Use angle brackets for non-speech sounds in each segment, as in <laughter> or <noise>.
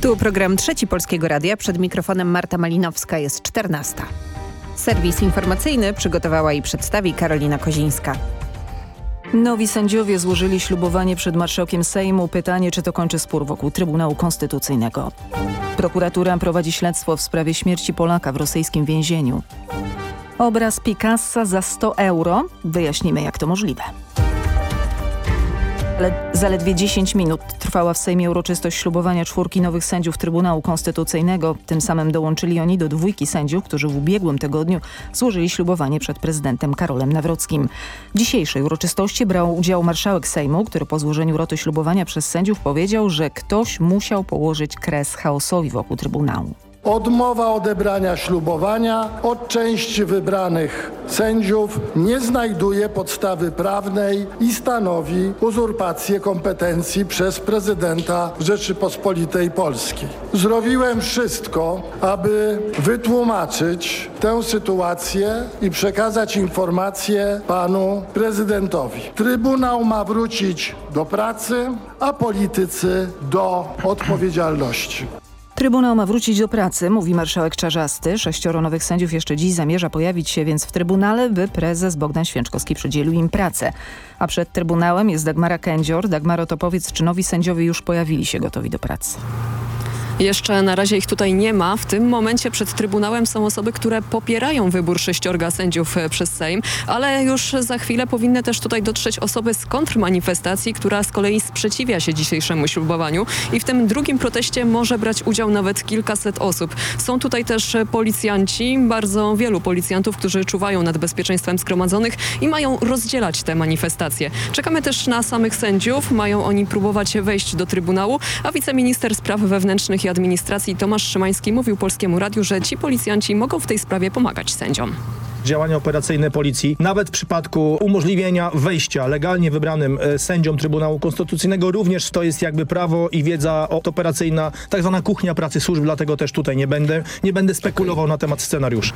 Tu program Trzeci Polskiego Radia. Przed mikrofonem Marta Malinowska jest 14. Serwis informacyjny przygotowała i przedstawi Karolina Kozińska. Nowi sędziowie złożyli ślubowanie przed marszałkiem Sejmu. Pytanie, czy to kończy spór wokół Trybunału Konstytucyjnego. Prokuratura prowadzi śledztwo w sprawie śmierci Polaka w rosyjskim więzieniu. Obraz Picassa za 100 euro. Wyjaśnimy, jak to możliwe. Ale zaledwie 10 minut trwała w Sejmie uroczystość ślubowania czwórki nowych sędziów Trybunału Konstytucyjnego. Tym samym dołączyli oni do dwójki sędziów, którzy w ubiegłym tygodniu złożyli ślubowanie przed prezydentem Karolem Nawrockim. W dzisiejszej uroczystości brał udział marszałek Sejmu, który po złożeniu roty ślubowania przez sędziów powiedział, że ktoś musiał położyć kres chaosowi wokół Trybunału. Odmowa odebrania ślubowania od części wybranych sędziów nie znajduje podstawy prawnej i stanowi uzurpację kompetencji przez prezydenta Rzeczypospolitej Polskiej. Zrobiłem wszystko, aby wytłumaczyć tę sytuację i przekazać informację panu prezydentowi. Trybunał ma wrócić do pracy, a politycy do odpowiedzialności. Trybunał ma wrócić do pracy, mówi marszałek Czarzasty. Sześcioro nowych sędziów jeszcze dziś zamierza pojawić się więc w Trybunale, by prezes Bogdan Święczkowski przydzielił im pracę. A przed Trybunałem jest Dagmara Kędzior. Dagmaro, to powiedz, czy nowi sędziowie już pojawili się gotowi do pracy? Jeszcze na razie ich tutaj nie ma. W tym momencie przed Trybunałem są osoby, które popierają wybór sześciorga sędziów e, przez Sejm, ale już za chwilę powinny też tutaj dotrzeć osoby z kontrmanifestacji, która z kolei sprzeciwia się dzisiejszemu ślubowaniu i w tym drugim proteście może brać udział nawet kilkaset osób. Są tutaj też policjanci, bardzo wielu policjantów, którzy czuwają nad bezpieczeństwem zgromadzonych i mają rozdzielać te manifestacje. Czekamy też na samych sędziów. Mają oni próbować wejść do Trybunału, a wiceminister spraw wewnętrznych Administracji Tomasz Szymański mówił Polskiemu Radiu, że ci policjanci mogą w tej sprawie pomagać sędziom działania operacyjne policji, nawet w przypadku umożliwienia wejścia legalnie wybranym e, sędziom Trybunału Konstytucyjnego, również to jest jakby prawo i wiedza operacyjna, tak zwana kuchnia pracy służb, dlatego też tutaj nie będę, nie będę spekulował na temat scenariuszy.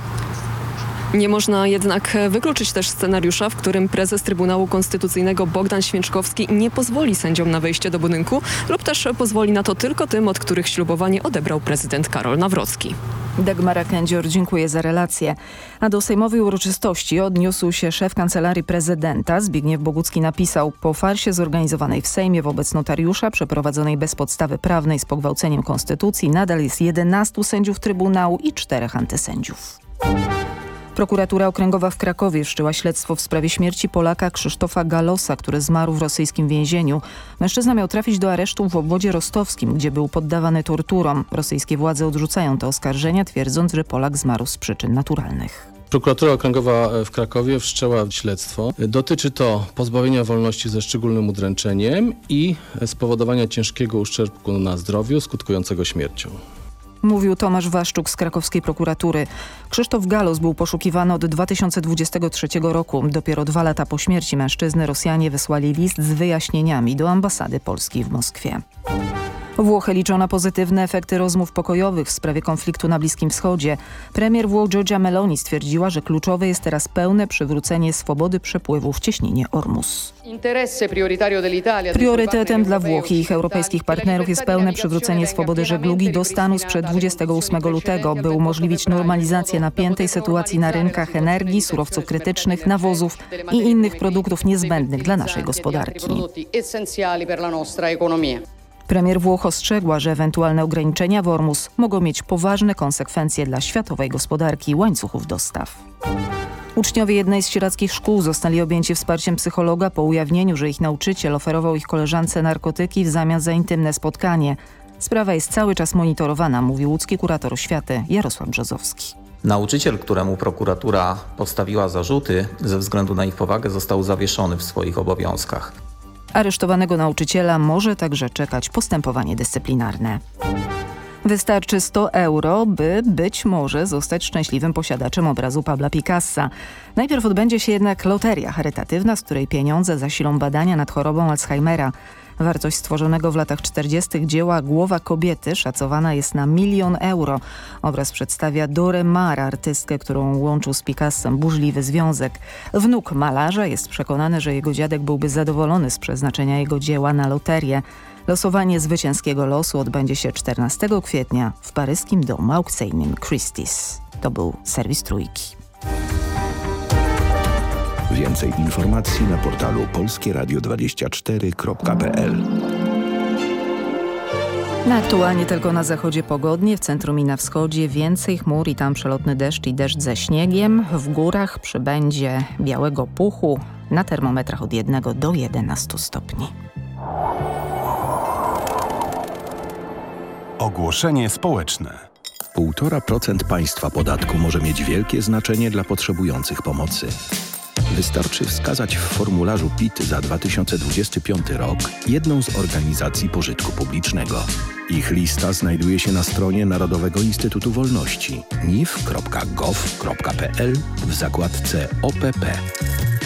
Nie można jednak wykluczyć też scenariusza, w którym prezes Trybunału Konstytucyjnego Bogdan Święczkowski nie pozwoli sędziom na wejście do budynku lub też pozwoli na to tylko tym, od których ślubowanie odebrał prezydent Karol Nawrocki. Dagmara Kędzior, dziękuję za relację. A do sejmowej uroczystości odniósł się szef Kancelarii Prezydenta. Zbigniew Bogucki napisał, po farsie zorganizowanej w Sejmie wobec notariusza, przeprowadzonej bez podstawy prawnej z pogwałceniem konstytucji, nadal jest 11 sędziów Trybunału i czterech antysędziów. Prokuratura Okręgowa w Krakowie wszczyła śledztwo w sprawie śmierci Polaka Krzysztofa Galosa, który zmarł w rosyjskim więzieniu. Mężczyzna miał trafić do aresztu w obwodzie rostowskim, gdzie był poddawany torturom. Rosyjskie władze odrzucają te oskarżenia, twierdząc, że Polak zmarł z przyczyn naturalnych. Prokuratura Okręgowa w Krakowie wszczęła śledztwo. Dotyczy to pozbawienia wolności ze szczególnym udręczeniem i spowodowania ciężkiego uszczerbku na zdrowiu skutkującego śmiercią. Mówił Tomasz Waszczuk z krakowskiej prokuratury. Krzysztof Galos był poszukiwany od 2023 roku. Dopiero dwa lata po śmierci mężczyzny Rosjanie wysłali list z wyjaśnieniami do ambasady Polski w Moskwie. Włochy liczą na pozytywne efekty rozmów pokojowych w sprawie konfliktu na Bliskim Wschodzie. Premier Włoch Giorgia Meloni stwierdziła, że kluczowe jest teraz pełne przywrócenie swobody przepływu w cieśninie Ormus. Priorytetem dla Włoch i ich europejskich partnerów jest pełne przywrócenie swobody żeglugi do stanu sprzed 28 lutego, by umożliwić normalizację napiętej sytuacji na rynkach energii, surowców krytycznych, nawozów i innych produktów niezbędnych dla naszej gospodarki. Premier Włoch ostrzegła, że ewentualne ograniczenia w Ormus mogą mieć poważne konsekwencje dla światowej gospodarki i łańcuchów dostaw. Uczniowie jednej z sierackich szkół zostali objęci wsparciem psychologa po ujawnieniu, że ich nauczyciel oferował ich koleżance narkotyki w zamian za intymne spotkanie. Sprawa jest cały czas monitorowana, mówił łódzki kurator oświaty Jarosław Brzozowski. Nauczyciel, któremu prokuratura postawiła zarzuty ze względu na ich powagę został zawieszony w swoich obowiązkach. Aresztowanego nauczyciela może także czekać postępowanie dyscyplinarne. Wystarczy 100 euro, by być może zostać szczęśliwym posiadaczem obrazu Pabla Picassa. Najpierw odbędzie się jednak loteria charytatywna, z której pieniądze zasilą badania nad chorobą Alzheimera. Wartość stworzonego w latach 40. dzieła Głowa kobiety szacowana jest na milion euro. Obraz przedstawia Dorę Mar, artystkę, którą łączył z Picassem burzliwy związek. Wnuk malarza jest przekonany, że jego dziadek byłby zadowolony z przeznaczenia jego dzieła na loterię. Losowanie zwycięskiego losu odbędzie się 14 kwietnia w paryskim domu aukcyjnym Christie's. To był serwis Trójki. Więcej informacji na portalu polskieradio24.pl Na aktualnie tylko na zachodzie pogodnie, w centrum i na wschodzie więcej chmur i tam przelotny deszcz i deszcz ze śniegiem. W górach przybędzie białego puchu na termometrach od 1 do 11 stopni. Ogłoszenie społeczne. 1,5% państwa podatku może mieć wielkie znaczenie dla potrzebujących pomocy. Wystarczy wskazać w formularzu PIT za 2025 rok jedną z organizacji pożytku publicznego. Ich lista znajduje się na stronie Narodowego Instytutu Wolności nif.gov.pl w zakładce OPP.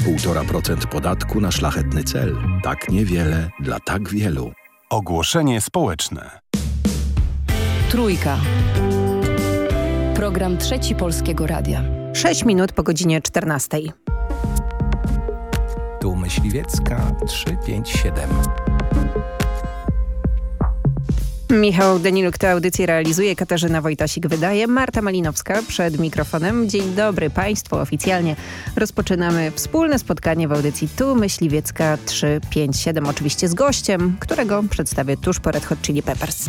1,5% podatku na szlachetny cel. Tak niewiele dla tak wielu. Ogłoszenie społeczne. Trójka. Program Trzeci Polskiego Radia. 6 minut po godzinie 14. Tu Myśliwiecka 357. Michał Daniluk tę audycję realizuje, Katarzyna Wojtasik wydaje, Marta Malinowska przed mikrofonem. Dzień dobry Państwu, oficjalnie rozpoczynamy wspólne spotkanie w audycji Tu Myśliwiecka 357, oczywiście z gościem, którego przedstawię tuż po Red Hot Chili Peppers.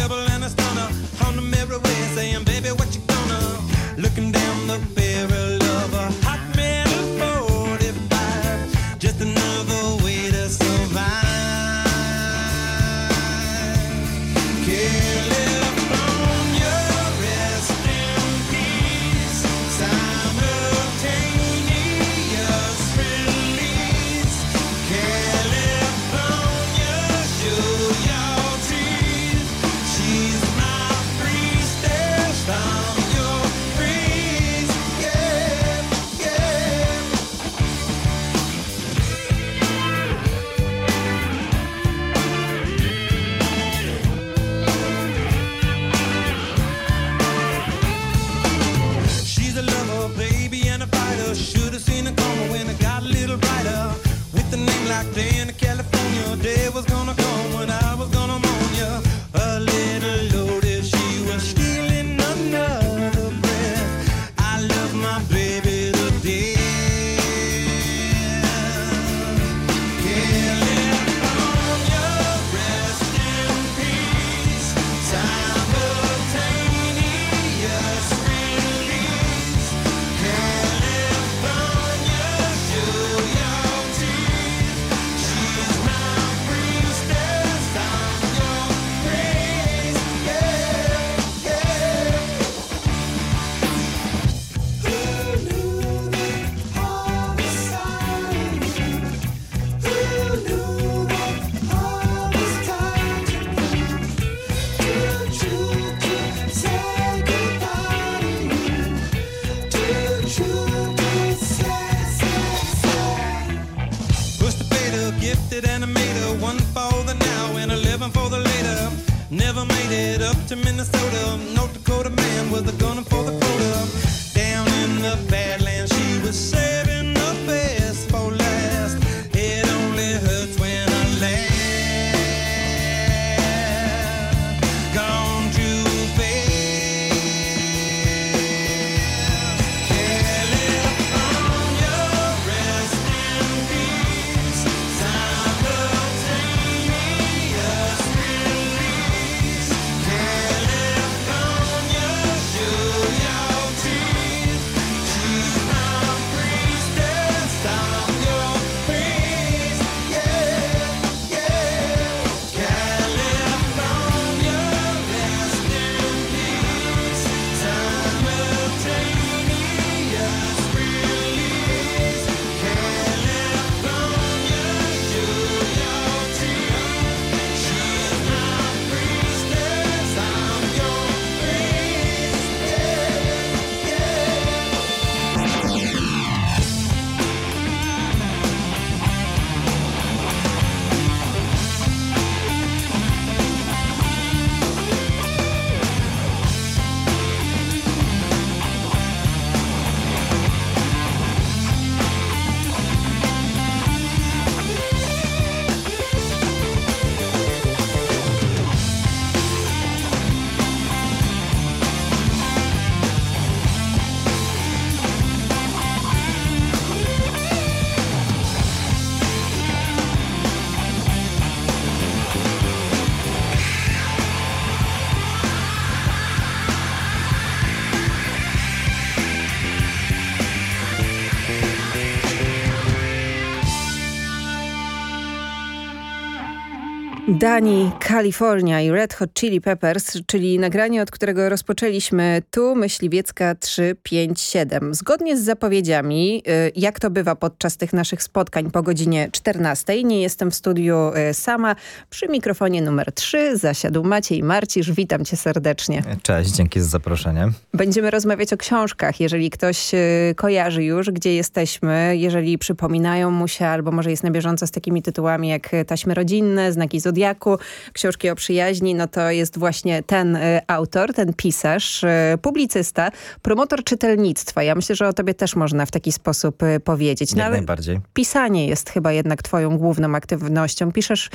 Dani, Kalifornia i Red Hot Chili Peppers, czyli nagranie, od którego rozpoczęliśmy tu Myśliwiecka 357. Zgodnie z zapowiedziami, y, jak to bywa podczas tych naszych spotkań po godzinie 14, nie jestem w studiu y, sama. Przy mikrofonie numer 3 zasiadł Maciej Marcisz. Witam cię serdecznie. Cześć, dzięki za zaproszenie. Będziemy rozmawiać o książkach. Jeżeli ktoś y, kojarzy już, gdzie jesteśmy, jeżeli przypominają mu się, albo może jest na bieżąco z takimi tytułami jak Taśmy rodzinne, Znaki Zodiaku, Zodiaku, książki o przyjaźni, no to jest właśnie ten y, autor, ten pisarz, y, publicysta, promotor czytelnictwa. Ja myślę, że o tobie też można w taki sposób y, powiedzieć. No, najbardziej. Pisanie jest chyba jednak twoją główną aktywnością. Piszesz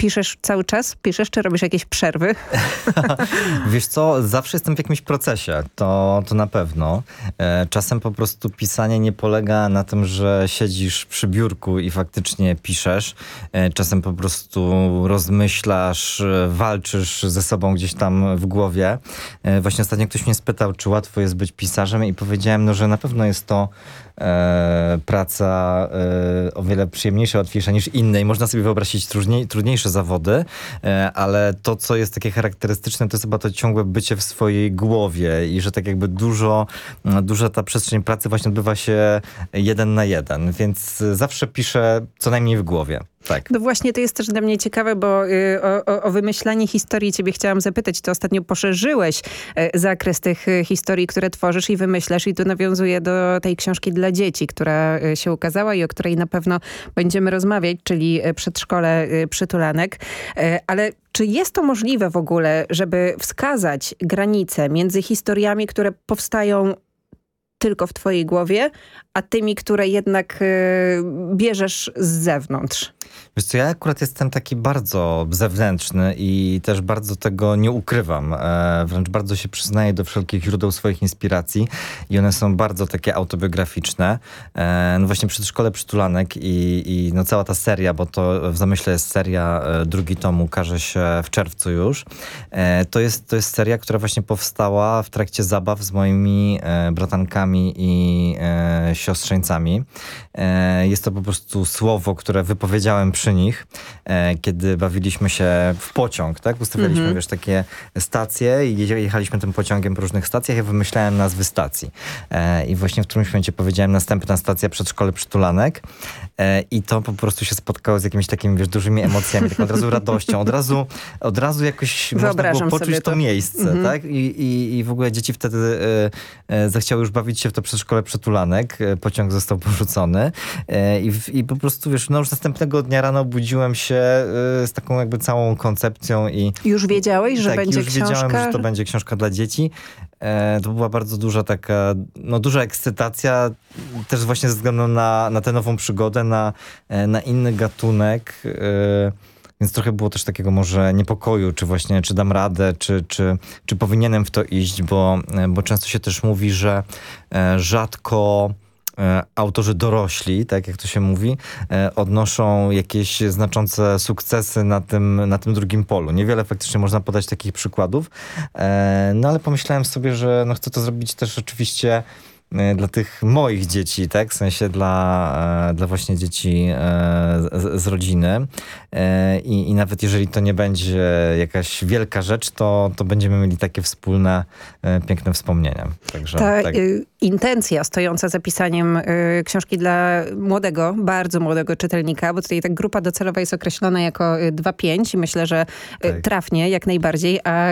Piszesz cały czas? Piszesz, czy robisz jakieś przerwy? <laughs> Wiesz co, zawsze jestem w jakimś procesie, to, to na pewno. E, czasem po prostu pisanie nie polega na tym, że siedzisz przy biurku i faktycznie piszesz. E, czasem po prostu rozmyślasz, e, walczysz ze sobą gdzieś tam w głowie. Właśnie ostatnio ktoś mnie spytał, czy łatwo jest być pisarzem i powiedziałem, no, że na pewno jest to e, praca e, o wiele przyjemniejsza, łatwiejsza niż inne i można sobie wyobrazić trudniej, trudniejsze zawody, e, ale to, co jest takie charakterystyczne, to jest chyba to ciągłe bycie w swojej głowie i że tak jakby dużo, duża ta przestrzeń pracy właśnie odbywa się jeden na jeden, więc zawsze piszę co najmniej w głowie. Tak. No właśnie to jest też dla mnie ciekawe, bo y, o, o, wymyślanie historii ciebie chciałam zapytać. Ty ostatnio poszerzyłeś y, zakres tych y, historii, które tworzysz i wymyślasz i tu nawiązuję do tej książki dla dzieci, która się ukazała i o której na pewno będziemy rozmawiać, czyli Przedszkole Przytulanek. Ale czy jest to możliwe w ogóle, żeby wskazać granice między historiami, które powstają tylko w twojej głowie, a tymi, które jednak y, bierzesz z zewnątrz? Wiesz co, ja akurat jestem taki bardzo zewnętrzny i też bardzo tego nie ukrywam. E, wręcz bardzo się przyznaję do wszelkich źródeł swoich inspiracji i one są bardzo takie autobiograficzne. E, no właśnie Przedszkole Przytulanek i, i no cała ta seria, bo to w zamyśle jest seria, e, drugi tom ukaże się w czerwcu już. E, to, jest, to jest seria, która właśnie powstała w trakcie zabaw z moimi e, bratankami i e, siostrzeńcami. E, jest to po prostu słowo, które wypowiedziałem przy nich, e, kiedy bawiliśmy się w pociąg, tak? Ustawialiśmy, mm -hmm. wiesz, takie stacje i jechaliśmy tym pociągiem po różnych stacjach. Ja wymyślałem nazwy stacji. E, I właśnie w którymś momencie powiedziałem następna stacja przedszkole przytulanek i to po prostu się spotkało z jakimiś takimi, wiesz, dużymi emocjami, taką od razu radością, od razu, od razu jakoś można było poczuć to. to. miejsce, mm -hmm. tak? I, i, I w ogóle dzieci wtedy zechciały już bawić się w to przedszkole przytulanek. Pociąg został porzucony i, i po prostu, wiesz, no już następnego dnia rano obudziłem się y, z taką jakby całą koncepcją i... Już wiedziałeś, że tak, będzie już książka? wiedziałem, że to będzie książka dla dzieci. E, to była bardzo duża taka, no duża ekscytacja, też właśnie ze względu na, na tę nową przygodę, na, e, na inny gatunek. E, więc trochę było też takiego może niepokoju, czy właśnie, czy dam radę, czy, czy, czy powinienem w to iść, bo, bo często się też mówi, że rzadko E, autorzy dorośli, tak jak to się mówi, e, odnoszą jakieś znaczące sukcesy na tym, na tym drugim polu. Niewiele faktycznie można podać takich przykładów, e, no ale pomyślałem sobie, że no chcę to zrobić też oczywiście E, dla tych moich dzieci, tak? W sensie dla, e, dla właśnie dzieci e, z, z rodziny. I, I nawet jeżeli to nie będzie jakaś wielka rzecz, to, to będziemy mieli takie wspólne, piękne wspomnienia. Także, Ta tak. intencja stojąca za pisaniem książki dla młodego, bardzo młodego czytelnika, bo tutaj ta grupa docelowa jest określona jako 2-5 i myślę, że tak. trafnie jak najbardziej, a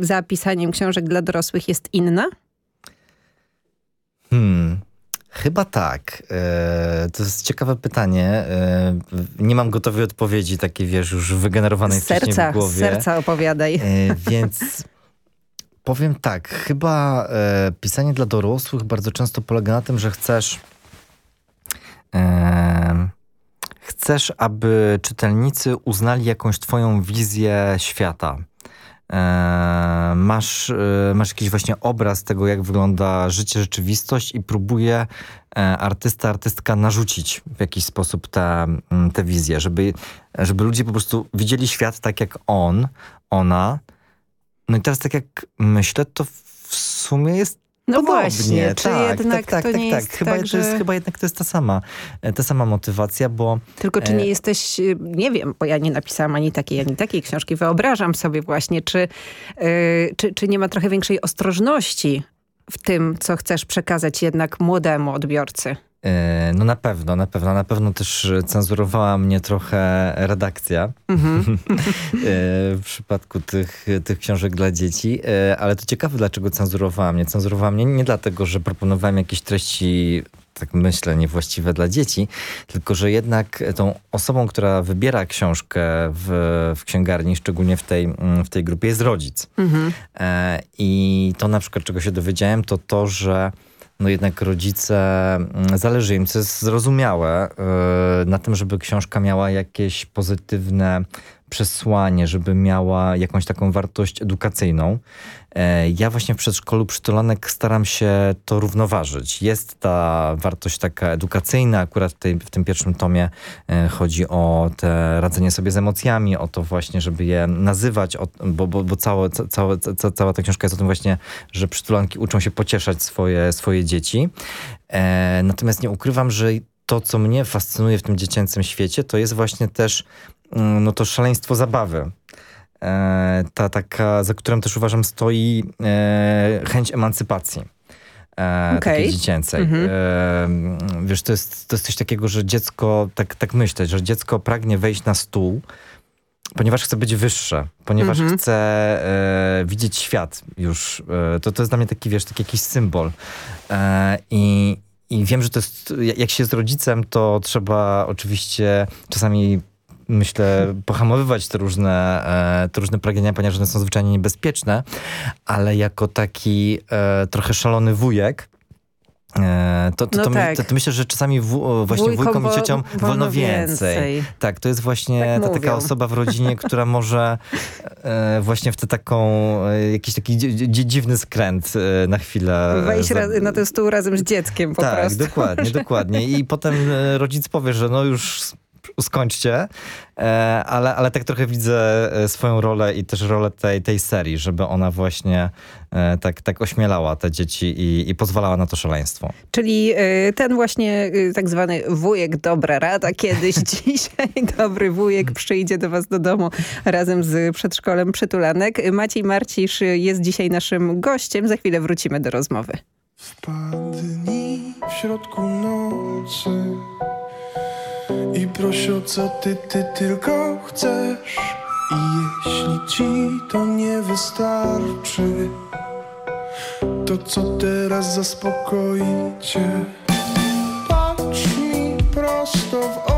za pisaniem książek dla dorosłych jest inna? Hmm. Chyba tak. E, to jest ciekawe pytanie. E, nie mam gotowej odpowiedzi, takiej wiesz, już wygenerowanej serca, wcześniej w głowie. Z serca opowiadaj. E, więc powiem tak. Chyba e, pisanie dla dorosłych bardzo często polega na tym, że chcesz e, chcesz, aby czytelnicy uznali jakąś twoją wizję świata. E, masz, e, masz jakiś właśnie obraz tego, jak wygląda życie, rzeczywistość i próbuje e, artysta, artystka narzucić w jakiś sposób tę te wizję, żeby, żeby ludzie po prostu widzieli świat tak jak on, ona. No i teraz tak jak myślę, to w sumie jest No Podobnie, właśnie, czy tak, jednak tak, tak, to tak, nie tak. jest Chyba, tak, że... jest, chyba jednak to jest ta sama, e, ta sama motywacja, bo... Tylko czy e, nie jesteś, y, nie wiem, bo ja nie napisałam ani takiej, ani takiej książki. Wyobrażam sobie właśnie, czy, y, czy, czy nie ma trochę większej ostrożności w tym, co chcesz przekazać jednak młodemu odbiorcy? E, No na pewno, na pewno. Na pewno też cenzurowała mnie trochę redakcja Mhm. <laughs> e, w przypadku tych, tych książek dla dzieci. E, Ale to ciekawe, dlaczego cenzurowała mnie. Cenzurowała mnie nie dlatego, że proponowałem jakieś treści tak myślę, niewłaściwe dla dzieci, tylko że jednak tą osobą, która wybiera książkę w, w księgarni, szczególnie w tej, mm, w tej grupie, jest rodzic. Mhm. I to na przykład, czego się dowiedziałem, to to, że no jednak rodzice, mm, zależy im, co jest zrozumiałe, e, na tym, żeby książka miała jakieś pozytywne przesłanie, żeby miała jakąś taką wartość edukacyjną. E, Ja właśnie w przedszkolu przytulanek staram się to równoważyć. Jest ta wartość taka edukacyjna, akurat w, tej, w tym pierwszym tomie e, chodzi o te radzenie sobie z emocjami, o to właśnie, żeby je nazywać, bo, bo, bo całe, ca, całe, ca, cała ta książka jest o tym właśnie, że przytulanki uczą się pocieszać swoje, swoje dzieci. E, natomiast nie ukrywam, że to, co mnie fascynuje w tym dziecięcym świecie, to jest właśnie też no to szaleństwo zabawy. E, ta taka, za którym też uważam stoi e, chęć emancypacji. E, Okej. takiej dziecięcej. Mhm. E, wiesz, to jest, to jest coś takiego, że dziecko, tak, tak myśleć, że dziecko pragnie wejść na stół, ponieważ chce być wyższe, ponieważ Mhm. chce e, widzieć świat już. E, to, to jest dla mnie taki, wiesz, taki jakiś symbol. E, I, I wiem, że to jest, jak się jest rodzicem, to trzeba oczywiście czasami myślę, pohamowywać te różne, e, te różne pragnienia, ponieważ one są zwyczajnie niebezpieczne, ale jako taki e, trochę szalony wujek, e, to, to, No to, my- tak. to, to myślę, że czasami w, właśnie Wujkom wujkom i ciociom wolno wolno więcej. więcej. Tak, to jest właśnie Tak ta taka osoba w rodzinie, <laughs> która może e, właśnie w tę taką, e, jakiś taki dzi- dzi- dziwny skręt e, na chwilę. Wejść za- na ten stół razem z dzieckiem po tak, prostu. dokładnie, dokładnie. I potem rodzic powie, że no już skończcie, e, ale, ale tak trochę widzę e, swoją rolę i też rolę tej, tej serii, żeby ona właśnie e, tak, tak ośmielała te dzieci i, i pozwalała na to szaleństwo. Czyli ten właśnie tak zwany wujek dobra rada kiedyś <laughs> dzisiaj dobry wujek przyjdzie do was do domu razem z przedszkolem Przytulanek. Maciej Marcisz jest dzisiaj naszym gościem. Za chwilę wrócimy do rozmowy. Wpadnij w środku nocy i proś o co ty, ty tylko chcesz. I jeśli ci to nie wystarczy, to co teraz zaspokoi cię? Patrz mi prosto w oczy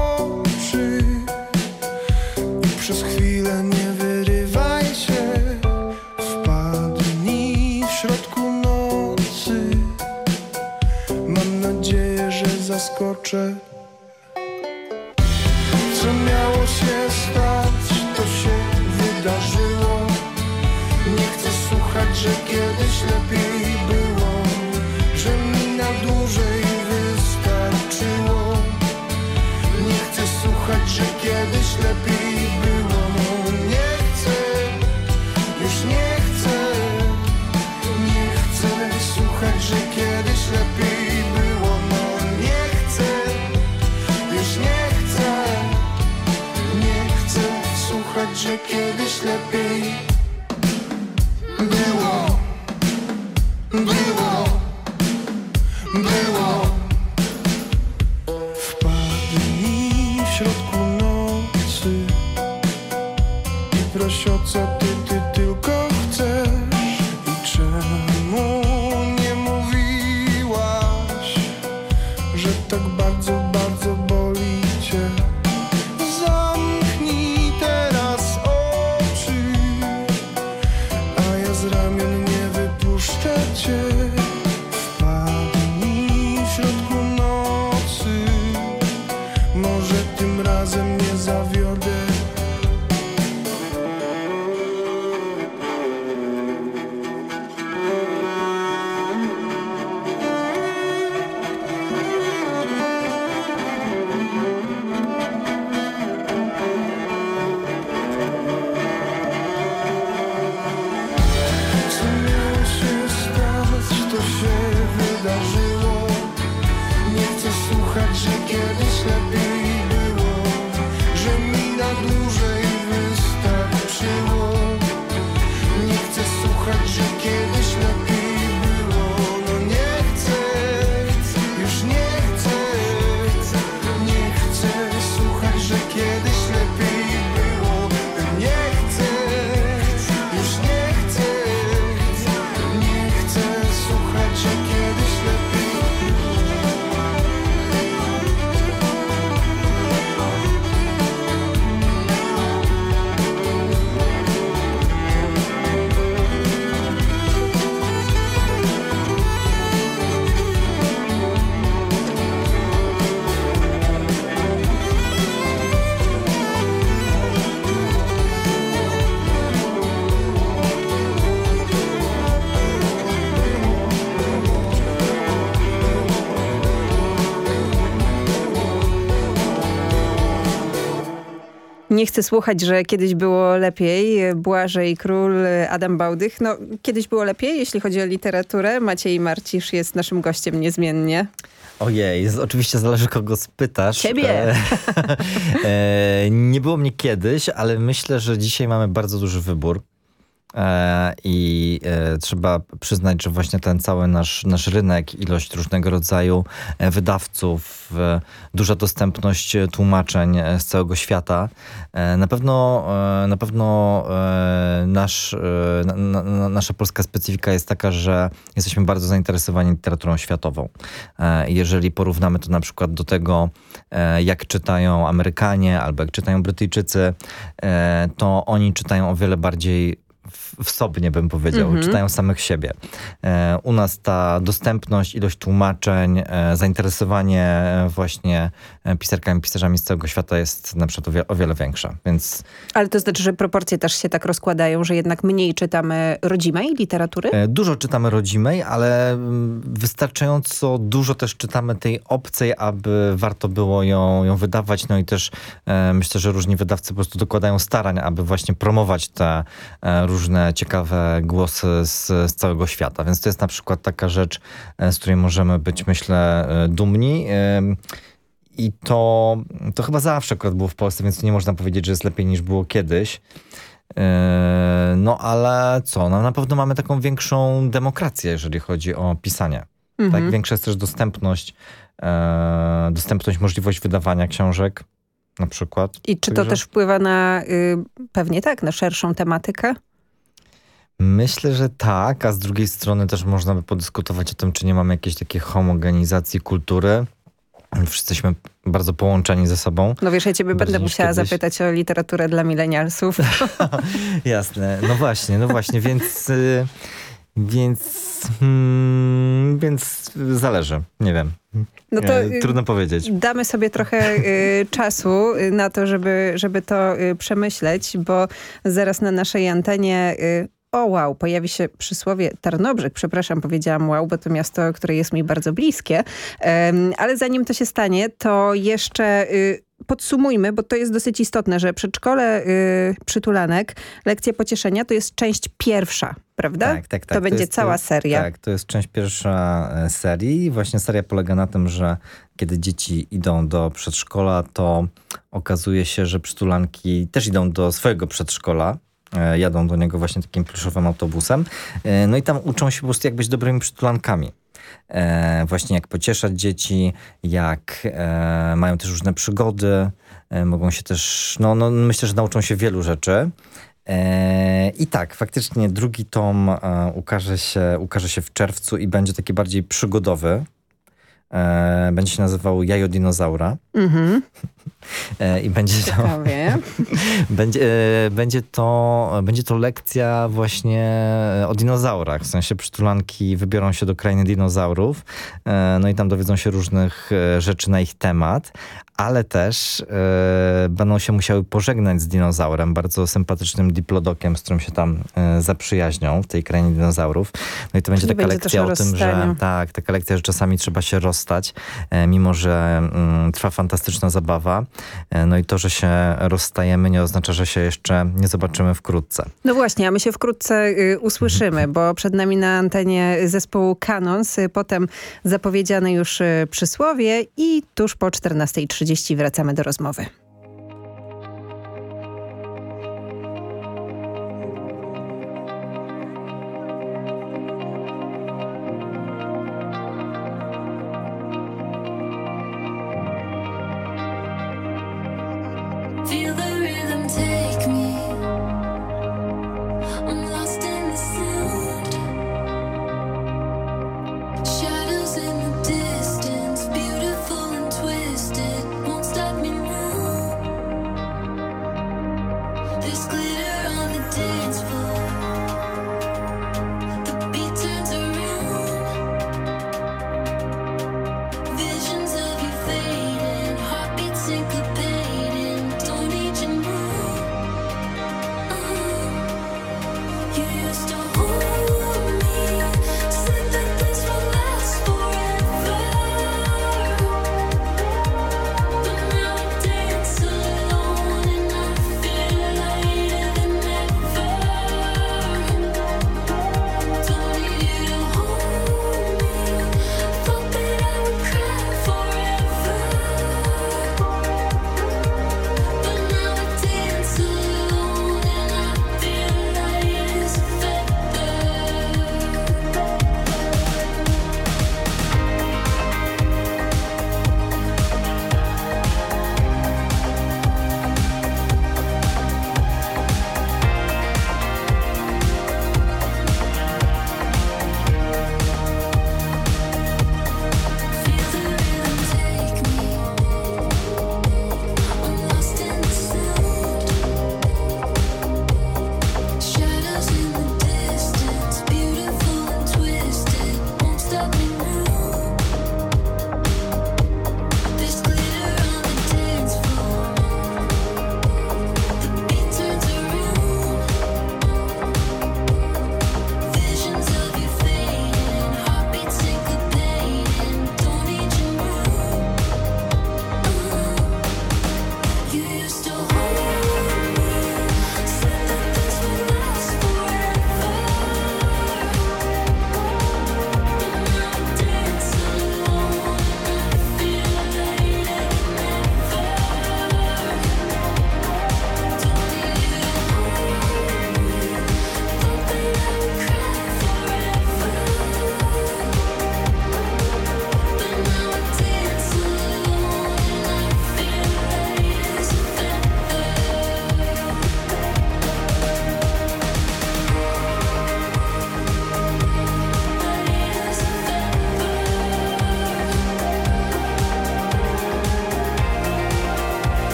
Chcę słuchać, że kiedyś było lepiej. Błażej Król, Adam Bałdych. No, kiedyś było lepiej, jeśli chodzi o literaturę. Maciej Marcisz jest naszym gościem niezmiennie. Ojej, oczywiście zależy kogo spytasz. Ciebie. E, <laughs> e, nie było mnie kiedyś, ale myślę, że dzisiaj mamy bardzo duży wybór. E, I e, trzeba przyznać, że właśnie ten cały nasz, nasz rynek, ilość różnego rodzaju e, wydawców, duża dostępność tłumaczeń z całego świata, na pewno, na pewno nasz, na, na, nasza polska specyfika jest taka, że jesteśmy bardzo zainteresowani literaturą światową. Jeżeli porównamy to na przykład do tego, jak czytają Amerykanie albo jak czytają Brytyjczycy, to oni czytają o wiele bardziej w- wsobnie, bym powiedział. Mhm. Czytają samych siebie. E, u nas ta dostępność, ilość tłumaczeń, e, zainteresowanie właśnie e, pisarkami, pisarzami z całego świata jest na przykład o, wie, o wiele większa. Więc Ale to znaczy, że proporcje też się tak rozkładają, że jednak mniej czytamy rodzimej literatury? E, Dużo czytamy rodzimej, ale mm, wystarczająco dużo też czytamy tej obcej, aby warto było ją, ją wydawać. No i też e, myślę, że różni wydawcy po prostu dokładają starań, aby właśnie promować te e, różne ciekawe głosy z, z całego świata. Więc to jest na przykład taka rzecz, e, z której możemy być, myślę, e, dumni. I to, to chyba zawsze akurat było w Polsce, więc nie można powiedzieć, że jest lepiej niż było kiedyś. Yy, No ale co, no, na pewno mamy taką większą demokrację, jeżeli chodzi o pisanie. Mhm. Tak, większa jest też dostępność, e, dostępność, możliwość wydawania książek na przykład. I czy to Także też wpływa na, y, pewnie tak, na szerszą tematykę? Myślę, że tak, a z drugiej strony też można by podyskutować o tym, czy nie mamy jakiejś takiej homogenizacji kultury. Wszyscy jesteśmy bardzo połączeni ze sobą. No wiesz, ja ciebie Bardziej będę musiała kiedyś. zapytać o literaturę dla milenialsów. <laughs> Jasne, no właśnie, no właśnie, więc, y, więc, hmm, więc zależy, nie wiem. No to, E, y, Trudno powiedzieć. Damy sobie trochę y, <laughs> czasu na to, żeby, żeby to y, przemyśleć, bo zaraz na naszej antenie... Y, o wow, pojawi się przysłowie Tarnobrzeg. Przepraszam, powiedziałam wow, bo to miasto, które jest mi bardzo bliskie. Ale zanim to się stanie, to jeszcze y, podsumujmy, bo to jest dosyć istotne, że przedszkole y, przytulanek, lekcje pocieszenia to jest część pierwsza, prawda? Tak, tak, tak. To będzie jest, cała seria. Tak, to jest część pierwsza e, serii. I Właśnie seria polega na tym, że kiedy dzieci idą do przedszkola, to okazuje się, że przytulanki też idą do swojego przedszkola. E, Jadą do niego właśnie takim pluszowym autobusem. E, No i tam uczą się po prostu jak być dobrymi przytulankami. E, właśnie jak pocieszać dzieci, jak e, mają też różne przygody, e, mogą się też, no, no myślę, że nauczą się wielu rzeczy. I tak, faktycznie drugi tom ukaże, się, ukaże się w czerwcu i będzie taki bardziej przygodowy. Będzie się nazywał Jajo Dinozaura. Mhm, <laughs> I będzie to, <laughs> będzie, e, będzie, to, będzie to lekcja właśnie o dinozaurach. W sensie przytulanki wybiorą się do krainy dinozaurów, e, no i tam dowiedzą się różnych e, rzeczy na ich temat, ale też e, będą się musiały pożegnać z dinozaurem, bardzo sympatycznym diplodokiem, z którym się tam e, zaprzyjaźnią w tej krainie dinozaurów. No i to będzie Czyli taka będzie lekcja o o tym, że tak, taka lekcja, że czasami trzeba się rozstać, e, mimo że mm, trwa fantastyczna zabawa. E, No i to, że się rozstajemy nie oznacza, że się jeszcze nie zobaczymy wkrótce. No właśnie, a my się wkrótce y, usłyszymy, bo przed nami na antenie zespołu Canons, y, potem zapowiedziane już y, przysłowie i tuż po 14.30 wracamy do rozmowy.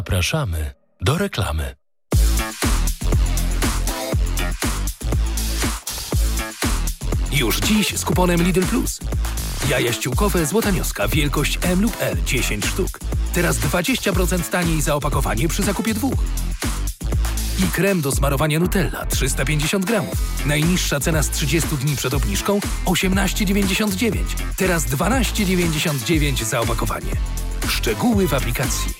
Zapraszamy do reklamy. Już dziś z kuponem Lidl Plus. Jaja ściółkowe Złota Nioska, wielkość M lub L, 10 sztuk. Teraz 20% taniej za opakowanie przy zakupie dwóch. I krem do smarowania Nutella, 350 gramów. Najniższa cena z 30 dni przed obniżką 18,99. Teraz 12,99 za opakowanie. Szczegóły w aplikacji.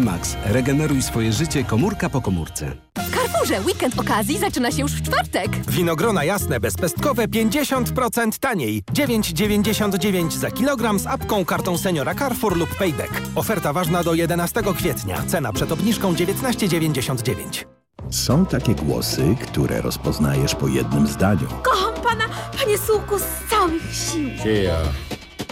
Max. Regeneruj swoje życie komórka po komórce. Carrefourze weekend okazji zaczyna się już w czwartek. Winogrona jasne bezpestkowe 50% taniej. 9,99 za kilogram z apką, kartą seniora Carrefour lub Payback. Oferta ważna do 11 kwietnia. Cena przed obniżką 19,99. Są takie głosy, które rozpoznajesz po jednym zdaniu. Kocham pana, panie Sułku, z całych sił.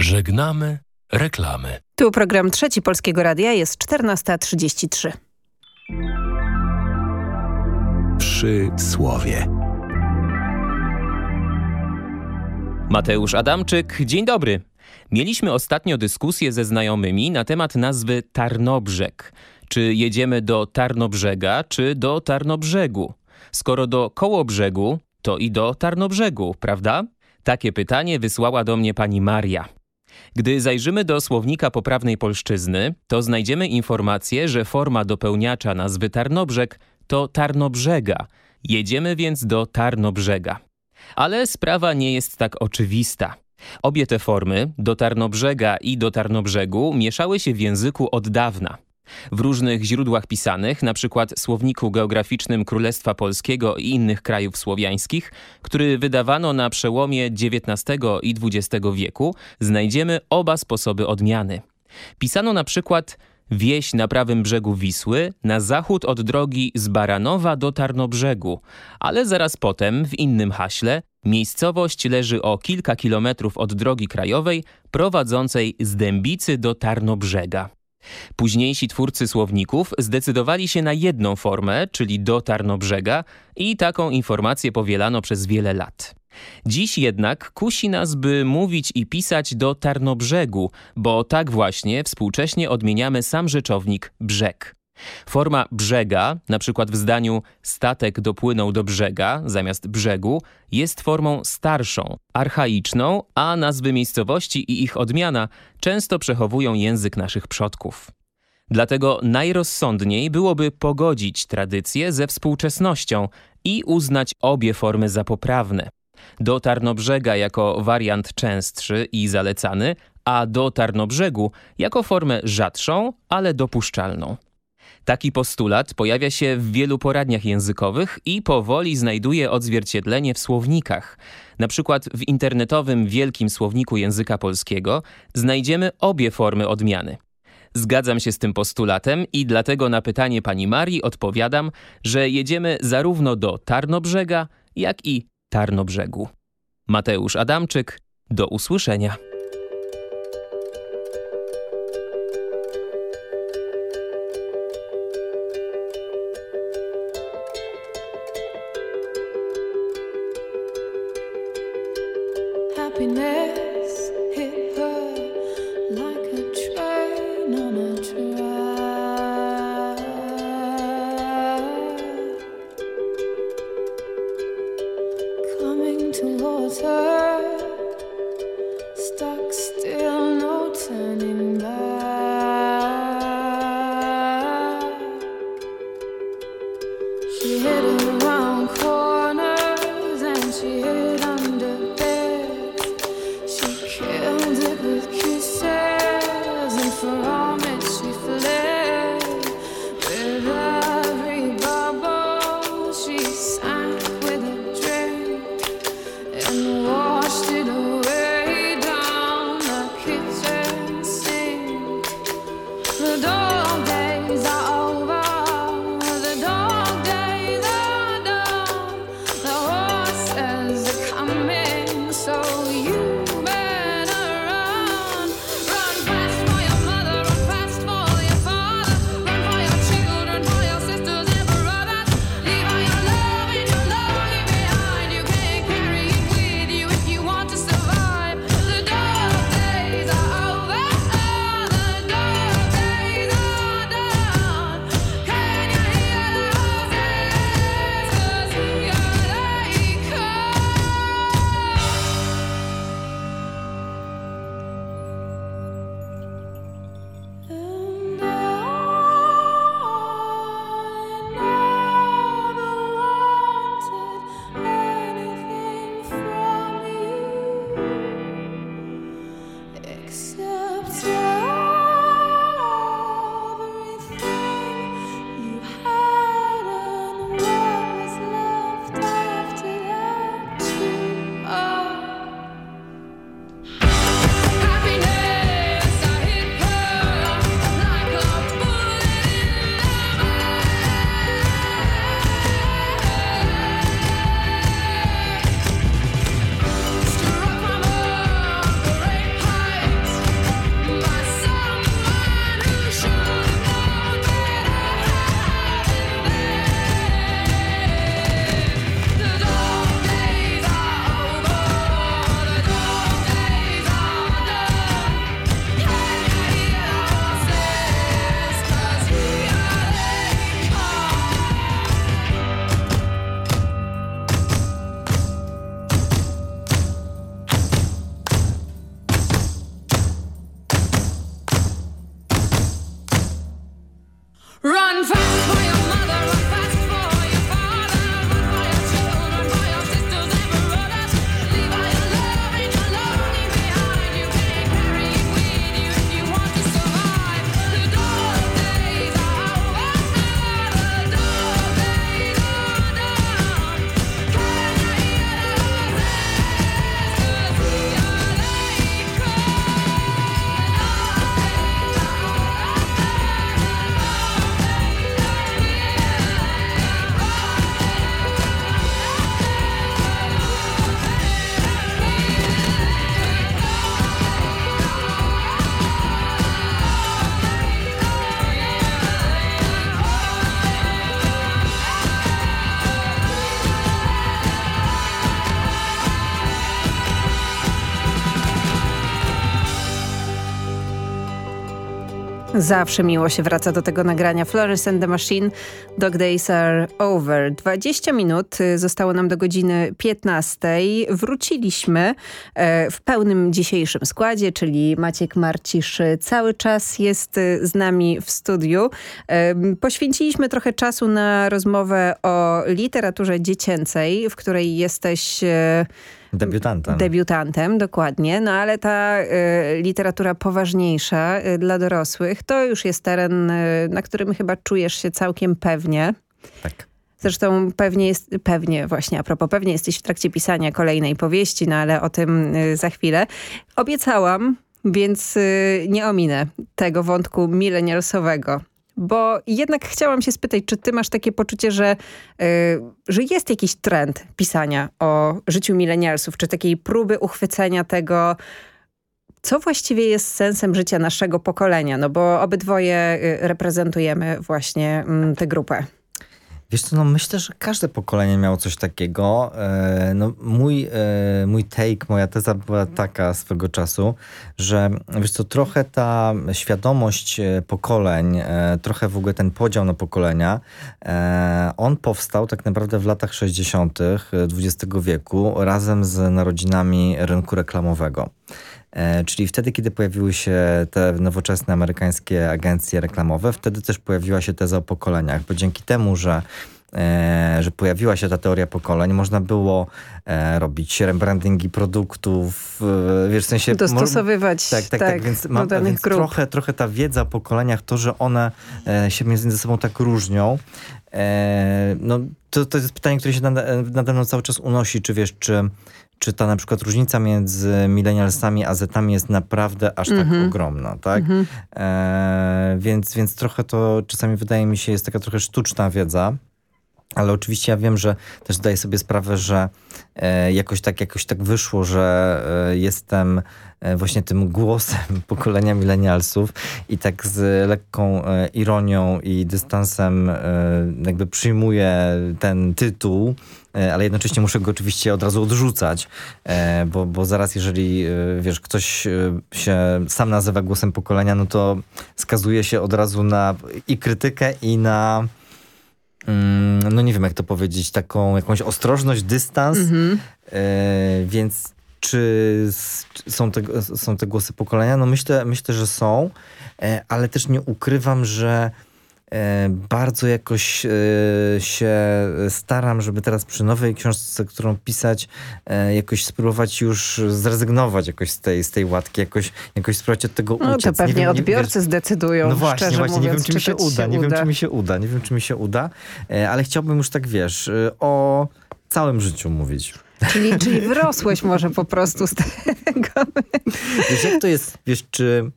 Żegnamy reklamy. Tu program Trzeci Polskiego Radia jest 14.33. Przy słowie. Mateusz Adamczyk, dzień dobry. Mieliśmy ostatnio dyskusję ze znajomymi na temat nazwy Tarnobrzeg. Czy jedziemy do Tarnobrzega, czy do Tarnobrzegu? Skoro do Kołobrzegu, to i do Tarnobrzegu, prawda? Takie pytanie wysłała do mnie pani Maria. Gdy zajrzymy do słownika poprawnej polszczyzny, to znajdziemy informację, że forma dopełniacza nazwy Tarnobrzeg to Tarnobrzega. Jedziemy więc do Tarnobrzega. Ale sprawa nie jest tak oczywista. Obie te formy, do Tarnobrzega i do Tarnobrzegu, mieszały się w języku od dawna. W różnych źródłach pisanych, na przykład Słowniku Geograficznym Królestwa Polskiego i innych krajów słowiańskich, który wydawano na przełomie XIX i XX wieku, znajdziemy oba sposoby odmiany. Pisano na przykład Wieś na prawym brzegu Wisły, na zachód od drogi z Baranowa do Tarnobrzegu, ale zaraz potem, w innym haśle, miejscowość leży o kilka kilometrów od drogi krajowej prowadzącej z Dębicy do Tarnobrzega. Późniejsi twórcy słowników zdecydowali się na jedną formę, czyli do Tarnobrzega i taką informację powielano przez wiele lat. Dziś jednak kusi nas, by mówić i pisać do Tarnobrzegu, bo tak właśnie współcześnie odmieniamy sam rzeczownik brzeg. Forma brzega, na przykład w zdaniu statek dopłynął do brzega zamiast brzegu, jest formą starszą, archaiczną, a nazwy miejscowości i ich odmiana często przechowują język naszych przodków. Dlatego najrozsądniej byłoby pogodzić tradycję ze współczesnością i uznać obie formy za poprawne. Do Tarnobrzega jako wariant częstszy i zalecany, a do Tarnobrzegu jako formę rzadszą, ale dopuszczalną. Taki postulat pojawia się w wielu poradniach językowych i powoli znajduje odzwierciedlenie w słownikach. Na przykład w internetowym Wielkim Słowniku Języka Polskiego znajdziemy obie formy odmiany. Zgadzam się z tym postulatem i dlatego na pytanie pani Marii odpowiadam, że jedziemy zarówno do Tarnobrzega, jak i Tarnobrzegu. Mateusz Adamczyk, do usłyszenia. Zawsze miło się wraca do tego nagrania. Florence and the Machine, Dog Days Are Over. 20 minut y, zostało nam do godziny 15. Wróciliśmy e, w pełnym dzisiejszym składzie, czyli Maciek Marcisz cały czas jest y, z nami w studiu. Poświęciliśmy trochę czasu na rozmowę o literaturze dziecięcej, w której jesteś e, Debiutantem. Debiutantem, dokładnie. No ale ta y, literatura poważniejsza y, dla dorosłych to już jest teren, y, na którym chyba czujesz się całkiem pewnie. Tak. Zresztą pewnie jest, pewnie właśnie, a propos, pewnie jesteś w trakcie pisania kolejnej powieści, no ale o tym y, za chwilę. Obiecałam, więc y, nie ominę tego wątku milenialsowego bo jednak chciałam się spytać, czy ty masz takie poczucie, że, yy, że jest jakiś trend pisania o życiu milenialsów, czy takiej próby uchwycenia tego, co właściwie jest sensem życia naszego pokolenia, no bo obydwoje y, reprezentujemy właśnie mm, tę grupę. Wiesz co, no myślę, że każde pokolenie miało coś takiego. E, no mój, e, mój take, moja teza była taka swego czasu, że wiesz co, trochę ta świadomość e, pokoleń, trochę w ogóle ten podział na pokolenia, on powstał tak naprawdę w latach 60. XX wieku razem z narodzinami rynku reklamowego. E, czyli wtedy, kiedy pojawiły się te nowoczesne amerykańskie agencje reklamowe, wtedy też pojawiła się teza o pokoleniach, bo dzięki temu, że E, że pojawiła się ta teoria pokoleń, można było e, robić rebrandingi produktów, wiesz, w sensie... Dostosowywać, tak, tak, tak, tak więc, ma, więc grup. trochę, trochę ta wiedza o pokoleniach, to, że one się między sobą tak różnią, no to, to jest pytanie, które się nade, nade mną cały czas unosi, czy wiesz, czy czy ta na przykład różnica między milenialsami a zetami jest naprawdę aż tak Mhm. ogromna, tak? E, więc, więc trochę to czasami wydaje mi się jest taka trochę sztuczna wiedza, ale oczywiście ja wiem, że też zdaję sobie sprawę, że e, jakoś, tak, jakoś tak wyszło, że e, jestem e, właśnie tym głosem <laughs> pokolenia milenialsów i tak z lekką ironią i dystansem jakby przyjmuję ten tytuł, ale jednocześnie muszę go oczywiście od razu odrzucać, bo, bo zaraz jeżeli wiesz, ktoś się sam nazywa głosem pokolenia, no to skazuje się od razu na i krytykę i na mm, no nie wiem jak to powiedzieć, taką jakąś ostrożność, dystans, Mhm. e, więc czy są te, są te głosy pokolenia? No myślę, myślę że są, e, ale też nie ukrywam, że bardzo jakoś e, się staram, żeby teraz przy nowej książce, którą pisać, e, jakoś spróbować już zrezygnować jakoś z tej, z tej łatki, jakoś, jakoś spróbować od tego No uciec. to Nie pewnie wiem, nie- odbiorcy wiesz- zdecydują, no właśnie, właśnie, nie wiem, mówiąc, czy mi się to uda, nie wiem, uda. czy mi się uda, nie wiem, czy mi się uda, e, ale chciałbym już tak, wiesz, e, o całym życiu mówić. Czyli, czyli <laughs> wyrosłeś może po prostu z tego. Wiesz, jak to jest, wiesz, czy...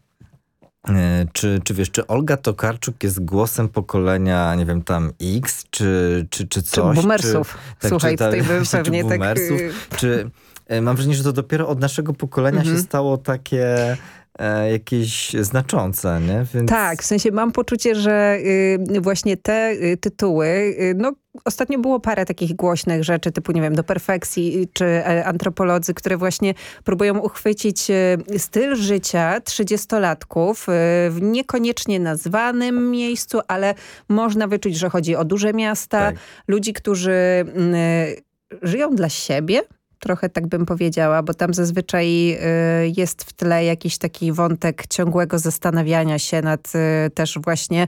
e, Czy, czy wiesz, czy Olga Tokarczuk jest głosem pokolenia, nie wiem, tam X, czy, czy, czy coś? boomersów. Czy, Słuchaj, <laughs> czy, tutaj by właśnie, pewnie czy tak, boomersów, y- Czy, e, mam wrażenie, że to dopiero od naszego pokolenia Mhm. się stało takie jakieś znaczące, nie? Więc... Tak, w sensie mam poczucie, że y, właśnie te y, tytuły, y, no ostatnio było parę takich głośnych rzeczy typu, nie wiem, do perfekcji czy e, antropolodzy, które właśnie próbują uchwycić styl życia trzydziestolatków w niekoniecznie nazwanym miejscu, ale można wyczuć, że chodzi o duże miasta, Tak. ludzi, którzy y, żyją dla siebie, trochę tak bym powiedziała, bo tam zazwyczaj y, jest w tle jakiś taki wątek ciągłego zastanawiania się nad y, też właśnie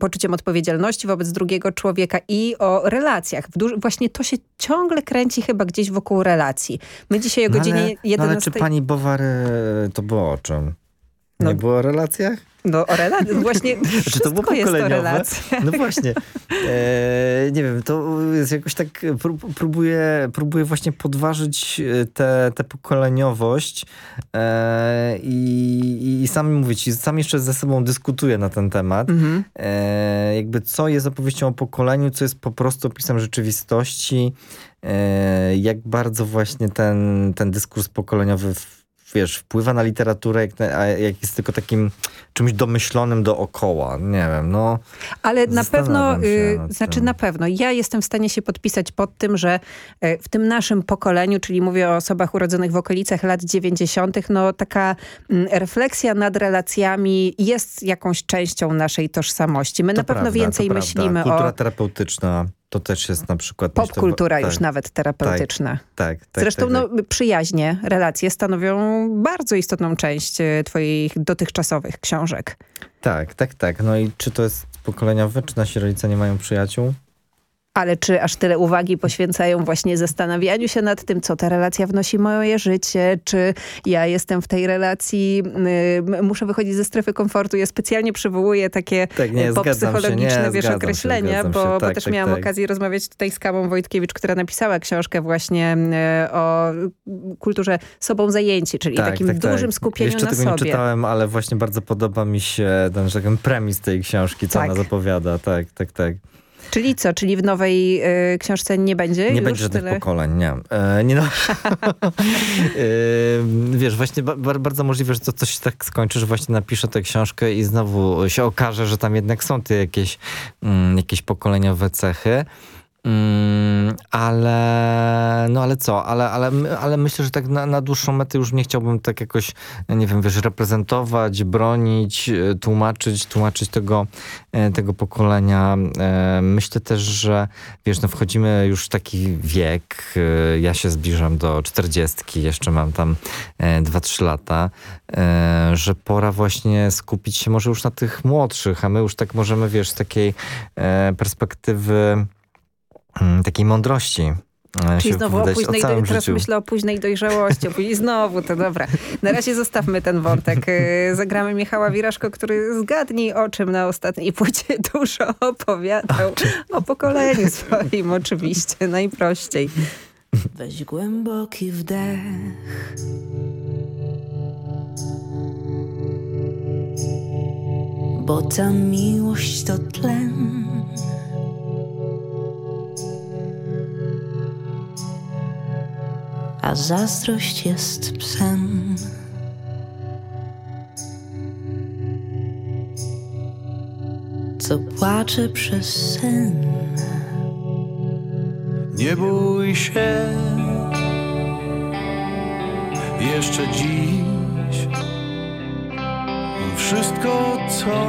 poczuciem odpowiedzialności wobec drugiego człowieka i o relacjach. Właśnie to się ciągle kręci chyba gdzieś wokół relacji. My dzisiaj o No godzinie ale, no 11... ale czy pani Bowar e, to było o czym? Nie No. było o relacjach? No o relacji, <laughs> właśnie Czy to było pokoleniowe? No właśnie. E, nie wiem, to jest jakoś tak, prób, próbuję, próbuję właśnie podważyć e, tę pokoleniowość e, i, i sam mówię ci, sam jeszcze ze sobą dyskutuję na ten temat. Mhm. E, jakby co jest opowieścią o pokoleniu, co jest po prostu opisem rzeczywistości, e, jak bardzo właśnie ten, ten dyskurs pokoleniowy w, wiesz, wpływa na literaturę, jak, jak jest tylko takim czymś domyślonym dookoła. Nie wiem, no. Ale na pewno, y, znaczy tym. na pewno, ja jestem w stanie się podpisać pod tym, że y, w tym naszym pokoleniu, czyli mówię o osobach urodzonych w okolicach lat 90., no taka mm, refleksja nad relacjami jest jakąś częścią naszej tożsamości. My To na pewno prawda, więcej myślimy Kultura o terapeutyczna to też jest na przykład... popkultura tak, już nawet terapeutyczna. Tak, tak. Zresztą tak, tak. No, przyjaźnie, relacje stanowią bardzo istotną część y, twoich dotychczasowych książek. Tak, tak, tak. No i czy to jest pokoleniowe, czy nasi rodzice nie mają przyjaciół? Ale czy aż tyle uwagi poświęcają właśnie zastanawianiu się nad tym, co ta relacja wnosi moje życie, czy ja jestem w tej relacji, y, muszę wychodzić ze strefy komfortu. Ja specjalnie przywołuję takie Tak, nie, y, zgadzam się, nie, wiesz, się, określenia, zgadzam bo, się, bo tak, też tak, miałam tak. okazję rozmawiać tutaj z Kamą Wojtkiewicz, która napisała książkę właśnie y, o kulturze sobą zajęci, czyli takim dużym skupieniu Jeszcze na tego sobie. nie czytałem, ale właśnie bardzo podoba mi się ten, że tak powiem, premis tej książki, co Tak. ona zapowiada. Tak, tak, tak. Czyli co? Czyli w nowej y, książce nie będzie Nie będzie żadnych tyle? pokoleń, nie. E, nie no. <laughs> e, wiesz, właśnie ba, ba, bardzo możliwe, że to coś tak skończy, że właśnie napiszę tę książkę i znowu się okaże, że tam jednak są te jakieś, mm, jakieś pokoleniowe cechy. Mm, ale, no ale co, ale, ale, ale myślę, że tak na, na dłuższą metę już nie chciałbym tak jakoś, nie wiem, wiesz, reprezentować, bronić, e, tłumaczyć, tłumaczyć tego, e, tego pokolenia. E, Myślę też, że wiesz, no wchodzimy już w taki wiek, ja się zbliżam do czterdziestki, jeszcze mam tam e, 2-3 lata, że pora właśnie skupić się może już na tych młodszych, a my już tak możemy, wiesz, z takiej perspektywy takiej mądrości. e, Czyli znowu o późnej, całym teraz życiu. myślę o późnej dojrzałości, o później <laughs> znowu, to dobra. Na razie zostawmy ten wątek. Y, Zagramy Michała Wiraszko, który zgadnij o czym na ostatniej płycie <laughs> dużo opowiadał. O pokoleniu <laughs> swoim oczywiście, najprościej. Weź głęboki wdech. Bo ta miłość to tlen. A zazdrość jest psem. Co płacze przez sen. Nie bój się jeszcze dziś. Wszystko, co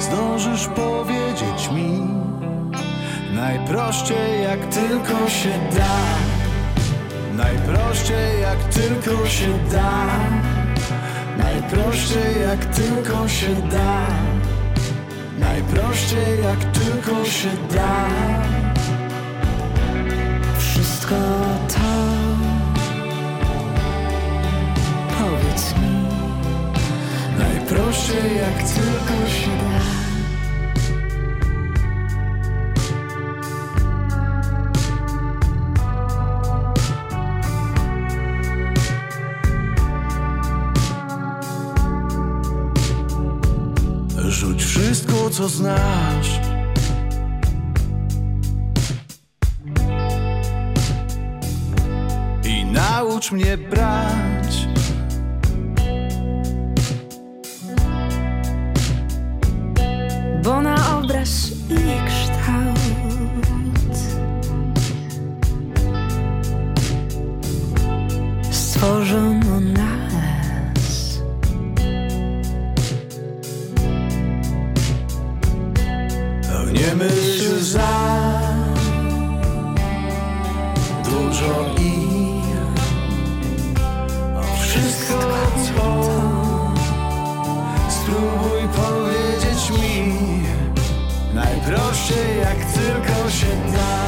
zdążysz powiedzieć mi, najprościej jak tylko się da. Najprościej jak tylko się da. Najprościej jak tylko się da. Najprościej jak tylko się da. Wszystko to powiedz mi Najprościej jak tylko się co znasz. I naucz mnie brać. Dużo i o wszystko co spróbuj powiedzieć mi. Najprościej jak tylko się da.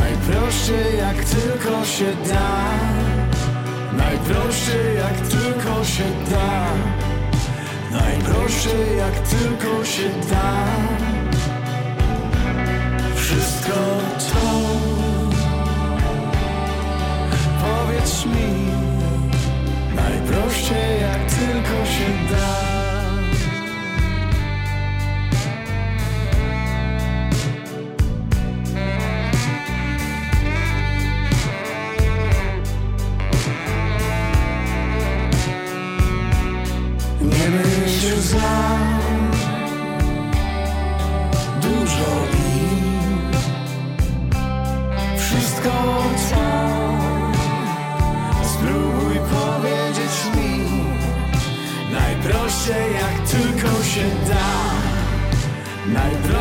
Najprościej jak tylko się da. Najprościej jak tylko się da. Najprościej jak tylko się da. Wszystko to powiedz mi Najprościej jak tylko się da. Nie będziesz zła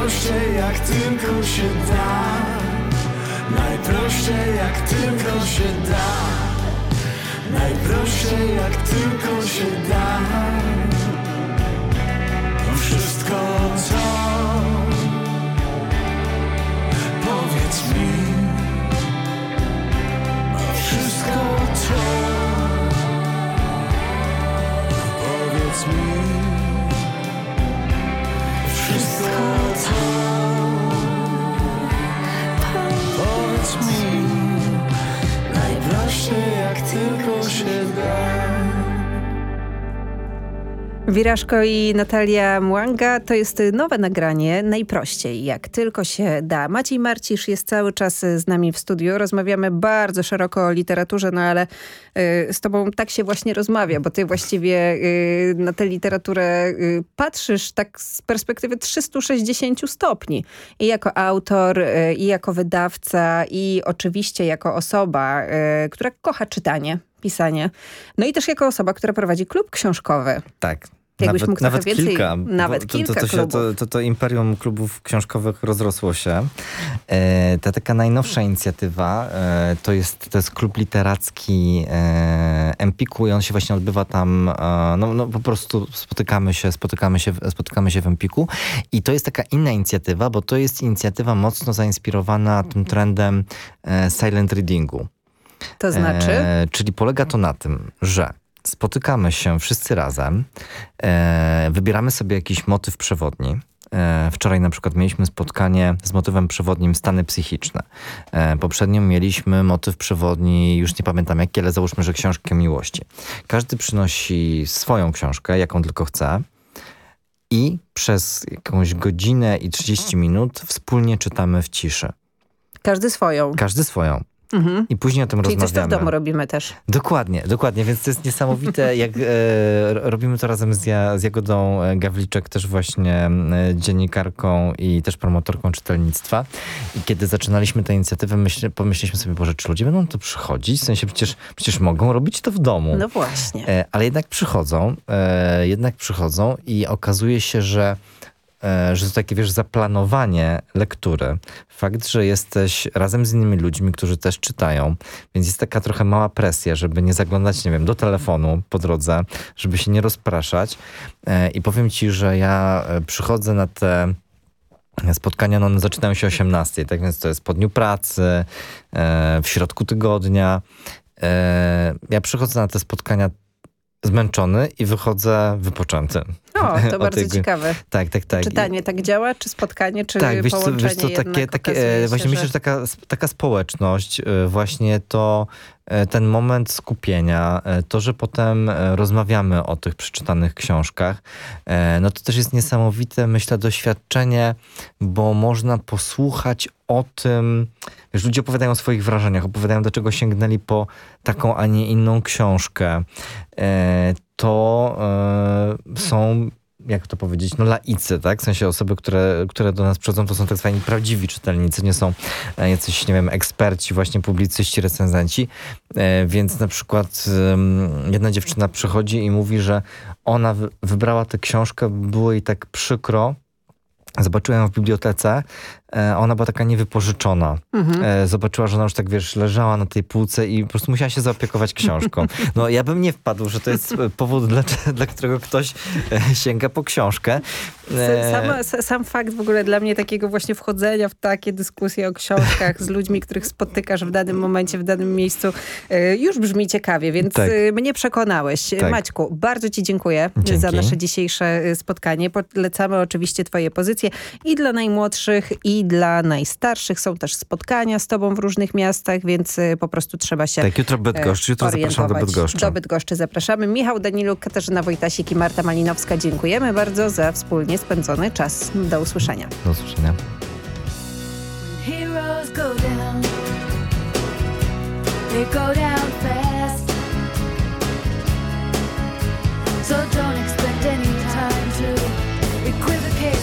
Najprościej jak tylko się da. Najprościej jak tylko się da. Najprościej jak tylko się da. Wszystko co Powiedz mi. Wszystko Wirażko i Natalia Mwanga to jest nowe nagranie, najprościej, jak tylko się da. Maciej Marcisz jest cały czas z nami w studiu. Rozmawiamy bardzo szeroko o literaturze, no ale y, z tobą tak się właśnie rozmawia, bo ty właściwie y, na tę literaturę y, patrzysz tak z perspektywy 360 stopni. I jako autor, y, i jako wydawca, i oczywiście jako osoba, y, która kocha czytanie pisanie. No i też jako osoba, która prowadzi klub książkowy. Tak. Jakbyś nawet, mógł nawet więcej- kilka. nawet bo to, kilka to, to, się, to, to, imperium klubów książkowych rozrosło się. E, ta taka najnowsza inicjatywa e, to, jest, to jest klub literacki e, Empiku i on się właśnie odbywa tam, e, no, no po prostu spotykamy się, spotykamy się, w- spotykamy się w Empiku i to jest taka inna inicjatywa, bo to jest inicjatywa mocno zainspirowana tym trendem e, silent readingu. To znaczy? E, czyli polega to na tym, że spotykamy się wszyscy razem, e, wybieramy sobie jakiś motyw przewodni. E, Wczoraj na przykład mieliśmy spotkanie z motywem przewodnim stany psychiczne. E, Poprzednio mieliśmy motyw przewodni, już nie pamiętam jaki, ale załóżmy, że książkę miłości. Każdy przynosi swoją książkę, jaką tylko chce i przez jakąś godzinę i 30 minut wspólnie czytamy w ciszy. Każdy swoją. Każdy swoją. Mhm. I później o tym Czyli coś rozmawiamy. to w domu robimy też. Dokładnie, dokładnie, więc to jest niesamowite, <laughs> jak e, robimy to razem z, ja, z Jagodą e, Gawliczek, też właśnie e, dziennikarką i też promotorką czytelnictwa. I kiedy zaczynaliśmy tę inicjatywę, myśl, pomyśleliśmy sobie, Boże, czy ludzie będą tu przychodzić? W sensie przecież, przecież mogą robić to w domu. No właśnie. E, ale jednak przychodzą, e, jednak przychodzą i okazuje się, że że to takie, wiesz, zaplanowanie lektury. Fakt, że jesteś razem z innymi ludźmi, którzy też czytają, więc jest taka trochę mała presja, żeby nie zaglądać, nie wiem, do telefonu po drodze, żeby się nie rozpraszać. E, I powiem ci, że ja e, przychodzę na te spotkania, no zaczynają się o 18, tak więc to jest po dniu pracy, e, w środku tygodnia. E, Ja przychodzę na te spotkania zmęczony i wychodzę wypoczęty. O, to <laughs> bardzo tego- ciekawe. Tak, tak, tak. Czytanie tak działa, czy spotkanie, czy tak, wiesz co, połączenie wiesz co, takie, takie, e, się, właśnie myślę, że... że taka, taka społeczność, e, właśnie to e, ten moment skupienia, to, że potem rozmawiamy o tych przeczytanych książkach, no to też jest niesamowite, myślę, doświadczenie, bo można posłuchać o tym, wiesz, ludzie opowiadają o swoich wrażeniach, opowiadają, do czego sięgnęli po taką, a nie inną książkę. To e, są jak to powiedzieć, no laicy, tak? W sensie osoby, które, które do nas przychodzą, to są tak zwani prawdziwi czytelnicy, nie są e, jacyś, nie wiem, eksperci, właśnie publicyści, recenzenci. E, Więc na przykład jedna dziewczyna przychodzi i mówi, że ona wy- wybrała tę książkę, było jej tak przykro, Zobaczyłem ją w bibliotece, ona była taka niewypożyczona. Mhm. E, Zobaczyła, że ona już tak, wiesz, leżała na tej półce i po prostu musiała się zaopiekować książką. <laughs> No ja bym nie wpadł, że to jest e, powód, dla, dla którego ktoś e, sięga po książkę. E, Sam, sam, fakt w ogóle dla mnie takiego właśnie wchodzenia w takie dyskusje o książkach z ludźmi, których spotykasz w danym momencie, w danym miejscu, już brzmi ciekawie, więc Tak. mnie przekonałeś. Tak. Maćku, bardzo ci dziękuję Dzięki. za nasze dzisiejsze spotkanie. Polecamy oczywiście twoje pozycje i dla najmłodszych, i dla najstarszych. Są też spotkania z tobą w różnych miastach, więc y, po prostu trzeba się Tak, jutro Bydgoszcz, e, jutro zapraszam do. Bydgoszczy. Do Bydgoszczy zapraszamy. Michał Daniluk, Katarzyna Wojtasik i Marta Malinowska. Dziękujemy bardzo za wspólnie spędzony czas. Do usłyszenia. Do usłyszenia. They go down fast. So don't expect any time they land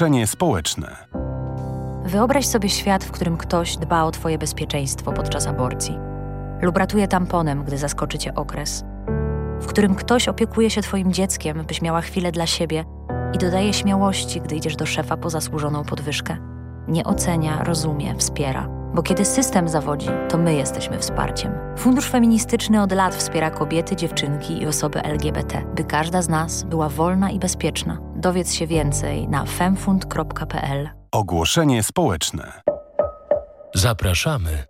Ogłoszenie społeczne. Wyobraź sobie świat, w którym ktoś dba o Twoje bezpieczeństwo podczas aborcji, lub ratuje tamponem, gdy zaskoczy Cię okres, w którym ktoś opiekuje się Twoim dzieckiem, byś miała chwilę dla siebie i dodaje śmiałości, gdy idziesz do szefa po zasłużoną podwyżkę. Nie ocenia, rozumie, wspiera. Bo kiedy system zawodzi, to my jesteśmy wsparciem. Fundusz Feministyczny od lat wspiera kobiety, dziewczynki i osoby LGBT, by każda z nas była wolna i bezpieczna. Dowiedz się więcej na femfund.pl. Ogłoszenie społeczne. Zapraszamy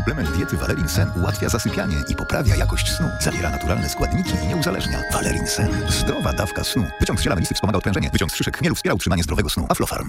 Suplement diety Valerin Sen ułatwia zasypianie i poprawia jakość snu. Zawiera naturalne składniki i nie uzależnia. Valerin Sen. Zdrowa dawka snu. Wyciąg z ziela melisy wspomaga odprężenie. Wyciąg z szyszek chmielu wspiera utrzymanie zdrowego snu. Aflofarm.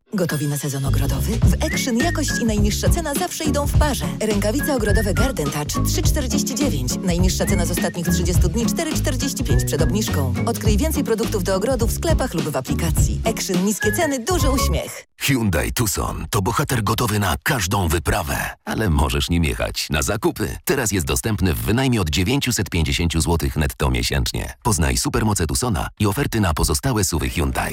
Gotowi na sezon ogrodowy? W Action jakość i najniższa cena zawsze idą w parze. Rękawice ogrodowe Garden Touch 3,49. Najniższa cena z ostatnich 30 dni 4,45 przed obniżką. Odkryj więcej produktów do ogrodu w sklepach lub w aplikacji. Action niskie ceny, duży uśmiech. Hyundai Tucson to bohater gotowy na każdą wyprawę, ale możesz nim jechać na zakupy. Teraz jest dostępny w wynajmie od 950 zł netto miesięcznie. Poznaj supermoce Tucsona i oferty na pozostałe suwy Hyundai.